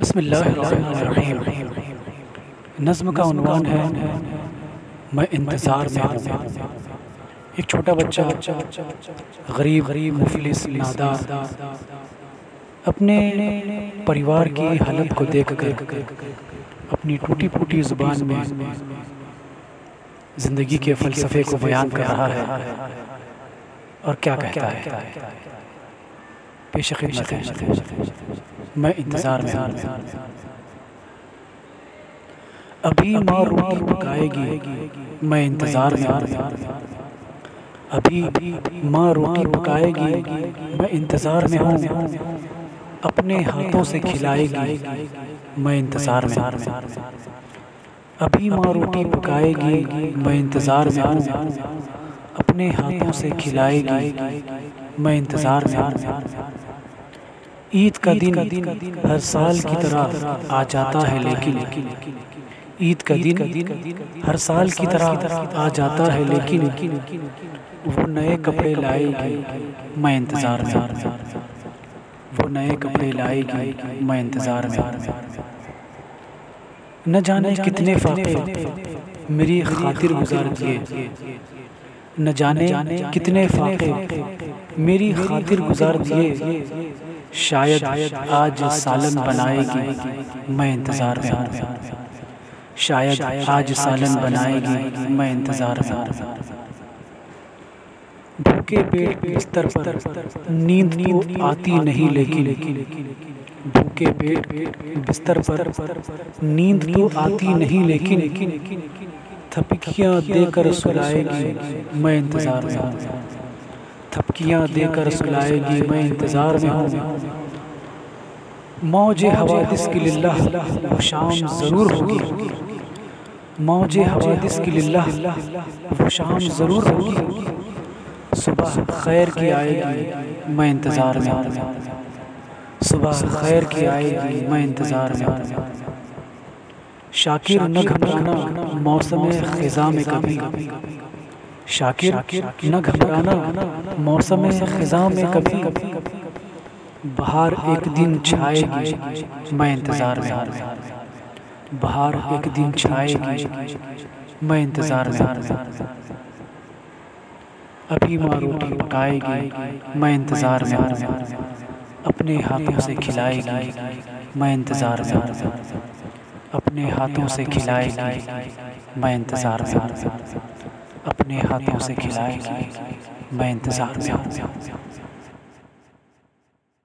بسم اللہ الرحمن الرحیم۔ نظم کا عنوان ہے، میں انتظار میں ہوں۔ ایک چھوٹا بچہ، غریب غریب مفلس، نادار، اپنے پریوار کی حالت کو دیکھ کر، اپنی ٹوٹی پھوٹی زبان میں زندگی کے فلسفے کو بیان کر رہا ہے۔ اور کیا کہتا ہے؟ پیش خدمت ہے۔ میں انتظار میں ہوں۔ ابھی ماں روٹی پکائے گی۔ میں انتظار میں ہوں۔ ابھی ماں روٹی پکائے گی میں انتظار میں ہوں۔ اپنے ہاتھوں سے کھلائے گی میں انتظار میں ہوں۔ ابھی ماں روٹی پکائے گی میں انتظار میں ہوں۔ اپنے ہاتھوں سے کھلائے گی میں انتظار میں ہوں۔ عید کا دن ہر سال کی طرح آ جاتا ہے لیکن عید کا دن ہر سال کی طرح آ جاتا ہے لیکن وہ نئے کپڑے لائے گی میں انتظار میں وہ نئے کپڑے لائے گی میں انتظار میں۔ نہ جانے کتنے فاقے میری خاطر گزار دیے نہ جانے کتنے فاقے میری خاطر گزار دیے شاید آج سالن بنائے گی۔ میں انتظار میں ہوں۔ شاید آج سالن بنائے گی۔ میں انتظار میں ہوں۔ بھوکے پیٹ بستر پر نیند تو آتی نہیں لیکن۔ بھوکے پیٹ بستر پر نیند تو آتی نہیں لیکن۔ تھپکیاں دے کر سلائے گی میں انتظار میں ہوں۔ تھپکیاں دے کر سلائے گی میں انتظار میں ہوں۔ موج حوادث کی للہ وہ شام ضرور ہوگی۔ موج حوادث کی للہ وہ شام ضرور ہوگی۔ صبح خیر کی آئے گی میں انتظار میں ہوں۔ صبح خیر کی آئے گی میں انتظار میں ہوں۔ شاکر نہ گھبرانا موسم خزاں میں کبھی۔ شاکر نہ گھبرانا موسم خزاں میں کبھی۔ بہار ایک دن چھائے گی میں انتظار میں۔ بہار ایک دن چھائے گی میں انتظار میں۔ ابھی ماں روٹی پکائے گی میں۔ انتظار میں۔ اپنے ہاتھوں سے کھلائے گی میں انتظار میں۔ اپنے ہاتھوں سے کھلائے گی میں انتظار میں اپنے ہاتھوں سے کھلائے گی میں انتظار میں